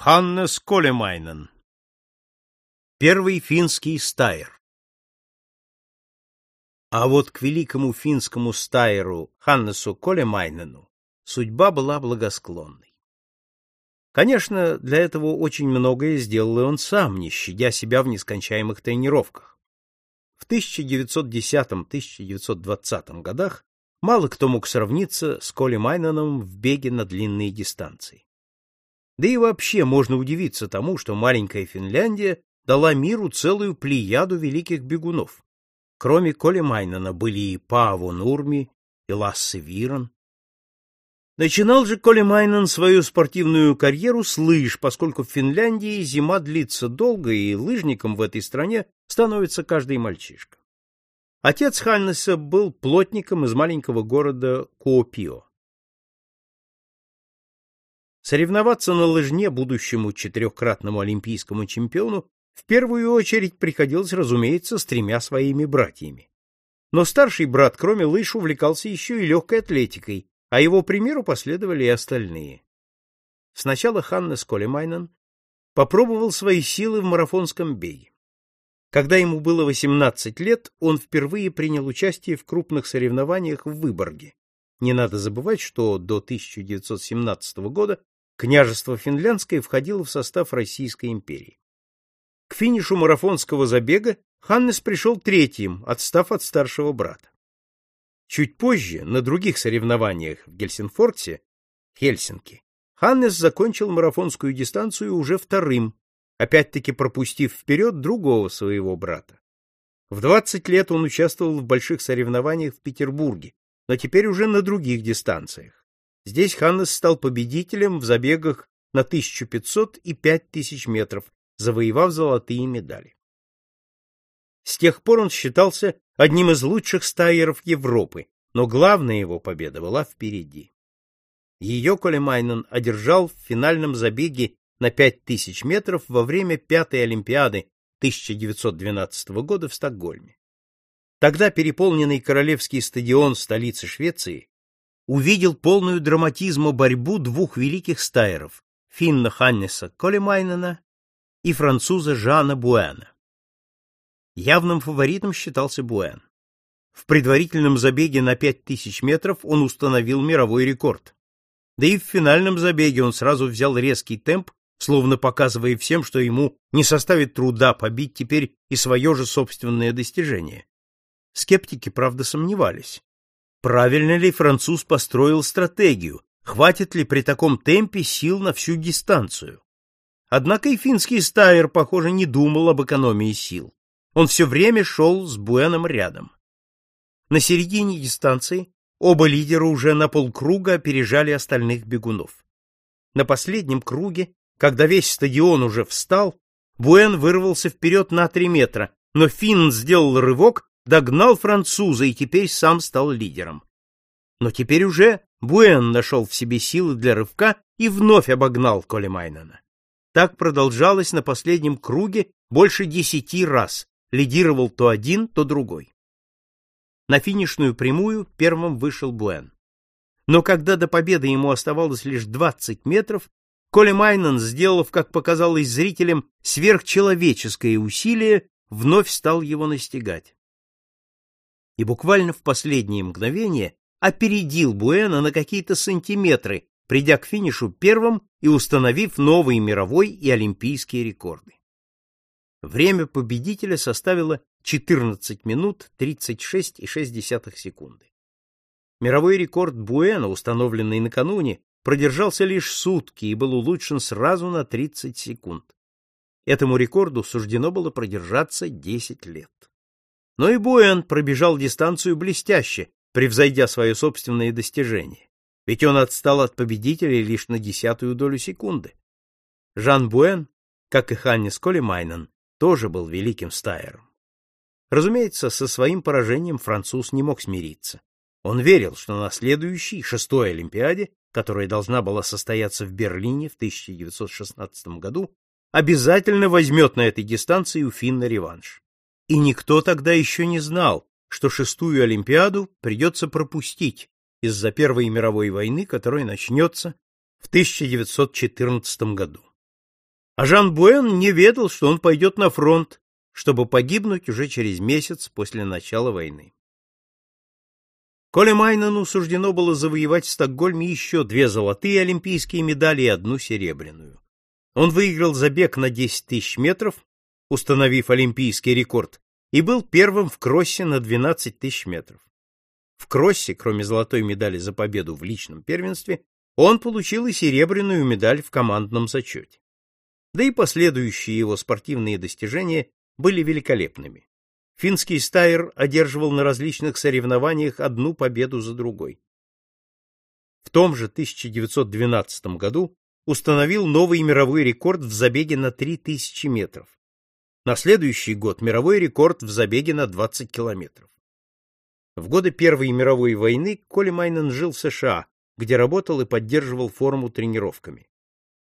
Ханнес Колемайнен Первый финский стайер А вот к великому финскому стайеру Ханнесу Колемайнену судьба была благосклонной. Конечно, для этого очень многое сделал и он сам, не щадя себя в нескончаемых тренировках. В 1910-1920 годах мало кто мог сравниться с Колемайненом в беге на длинные дистанции. Да и вообще можно удивиться тому, что маленькая Финляндия дала миру целую плеяду великих бегунов. Кроме Коли Майнена были и Пааво Нурми, и Лассе Вирон. Начинал же Коли Майнен свою спортивную карьеру с лыж, поскольку в Финляндии зима длится долго, и лыжником в этой стране становится каждый мальчишка. Отец Ханнеса был плотником из маленького города Куопио. Соревноваться на лыжне будущему четырехкратному олимпийскому чемпиону в первую очередь приходилось, разумеется, с тремя своими братьями. Но старший брат, кроме лыж, увлекался еще и легкой атлетикой, а его примеру последовали и остальные. Сначала Ханнес Колемайнен попробовал свои силы в марафонском беге. Когда ему было 18 лет, он впервые принял участие в крупных соревнованиях в Выборге. Не надо забывать, что до 1917 года Княжество Финляндское входило в состав Российской империи. К финишу марафонского забега Ханнес пришел третьим, отстав от старшего брата. Чуть позже, на других соревнованиях в Гельсинфорте, Хельсинки, Ханнес закончил марафонскую дистанцию уже вторым, опять-таки пропустив вперед другого своего брата. В 20 лет он участвовал в больших соревнованиях в Петербурге, но теперь уже на других дистанциях. Здесь Ханнес стал победителем в забегах на 1500 и 5000 метров, завоевав золотые медали. С тех пор он считался одним из лучших стайеров Европы, но главная его победа была впереди. Ее Колемайнен одержал в финальном забеге на 5000 метров во время пятой Олимпиады 1912 года в Стокгольме. Тогда переполненный Королевский стадион столицы Швеции увидел полную драматизма борьбу двух великих стайеров — финна Ханнеса Колемайнена и француза Жана Буэна. Явным фаворитом считался Буэн. В предварительном забеге на 5000 метров он установил мировой рекорд. Да и в финальном забеге он сразу взял резкий темп, словно показывая всем, что ему не составит труда побить теперь и свое же собственное достижение. Скептики, правда, сомневались. Правильно ли француз построил стратегию? Хватит ли при таком темпе сил на всю дистанцию? Однако и финский стайер, похоже, не думал об экономии сил. Он все время шел с Буэном рядом. На середине дистанции оба лидера уже на полкруга опережали остальных бегунов. На последнем круге, когда весь стадион уже встал, Буэн вырвался вперед на три метра, но Финн сделал рывок догнал француза и теперь сам стал лидером. Но теперь уже Буэн нашел в себе силы для рывка и вновь обогнал Колемайнена. Так продолжалось на последнем круге больше десяти раз, лидировал то один, то другой. На финишную прямую первым вышел Буэн. Но когда до победы ему оставалось лишь 20 метров, Колемайнен, сделав, как показалось зрителям, сверхчеловеческое усилие, вновь стал его настигать и буквально в последнее мгновение опередил Буэна на какие-то сантиметры, придя к финишу первым и установив новые мировой и олимпийские рекорды. Время победителя составило 14 минут 36,6 секунды. Мировой рекорд Буэна, установленный накануне, продержался лишь сутки и был улучшен сразу на 30 секунд. Этому рекорду суждено было продержаться 10 лет. Но и Буэн пробежал дистанцию блестяще, превзойдя свое собственное достижение. Ведь он отстал от победителя лишь на десятую долю секунды. Жан Буэн, как и Ханнис Колемайнен, тоже был великим стайером. Разумеется, со своим поражением француз не мог смириться. Он верил, что на следующей, шестой Олимпиаде, которая должна была состояться в Берлине в 1916 году, обязательно возьмет на этой дистанции у Финна реванш. И никто тогда еще не знал, что шестую Олимпиаду придется пропустить из-за Первой мировой войны, которая начнется в 1914 году. А Жан Буэн не ведал, что он пойдет на фронт, чтобы погибнуть уже через месяц после начала войны. Коле Майнану суждено было завоевать в Стокгольме еще две золотые олимпийские медали и одну серебряную. Он выиграл забег на 10 тысяч метров, установив олимпийский рекорд, и был первым в кроссе на 12 тысяч метров. В кроссе, кроме золотой медали за победу в личном первенстве, он получил и серебряную медаль в командном зачете да и последующие его спортивные достижения были великолепными. Финский стайер одерживал на различных соревнованиях одну победу за другой. В том же 1912 году установил новый мировой рекорд в забеге на 3000 метров. На следующий год мировой рекорд в забеге на 20 километров. В годы Первой мировой войны Коли Майнен жил в США, где работал и поддерживал форму тренировками.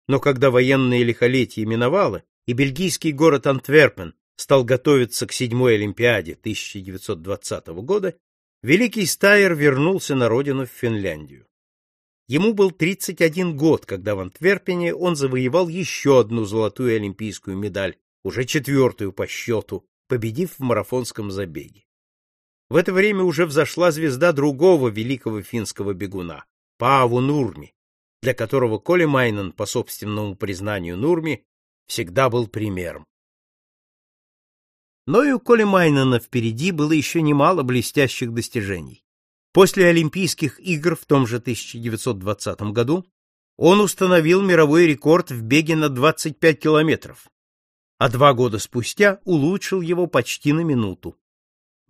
Но когда военное лихолетие миновало, и бельгийский город Антверпен стал готовиться к седьмой Олимпиаде 1920 года, великий Стайер вернулся на родину в Финляндию. Ему был 31 год, когда в Антверпене он завоевал еще одну золотую олимпийскую медаль, уже четвертую по счету, победив в марафонском забеге. В это время уже взошла звезда другого великого финского бегуна Пааву Нурми, для которого Коли Майнен, по собственному признанию Нурми, всегда был примером. Но и у Коли Майнена впереди было еще немало блестящих достижений. После Олимпийских игр в том же 1920 году он установил мировой рекорд в беге на 25 километров, а два года спустя улучшил его почти на минуту.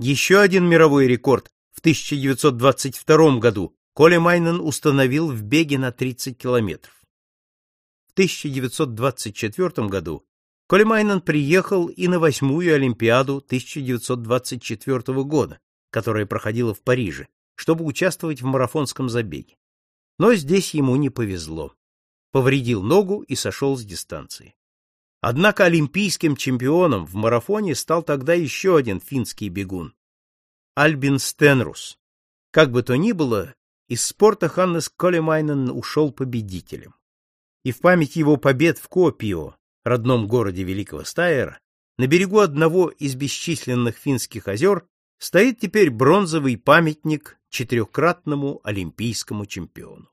Еще один мировой рекорд в 1922 году Коля Майнен установил в беге на 30 километров. В 1924 году Коля Майнен приехал и на восьмую Олимпиаду 1924 года, которая проходила в Париже, чтобы участвовать в марафонском забеге. Но здесь ему не повезло. Повредил ногу и сошел с дистанции. Однако олимпийским чемпионом в марафоне стал тогда еще один финский бегун — Альбин Стенрус. Как бы то ни было, из спорта Ханнес Колемайнен ушел победителем. И в память его побед в Копио, родном городе Великого Стайера, на берегу одного из бесчисленных финских озер стоит теперь бронзовый памятник четырехкратному олимпийскому чемпиону.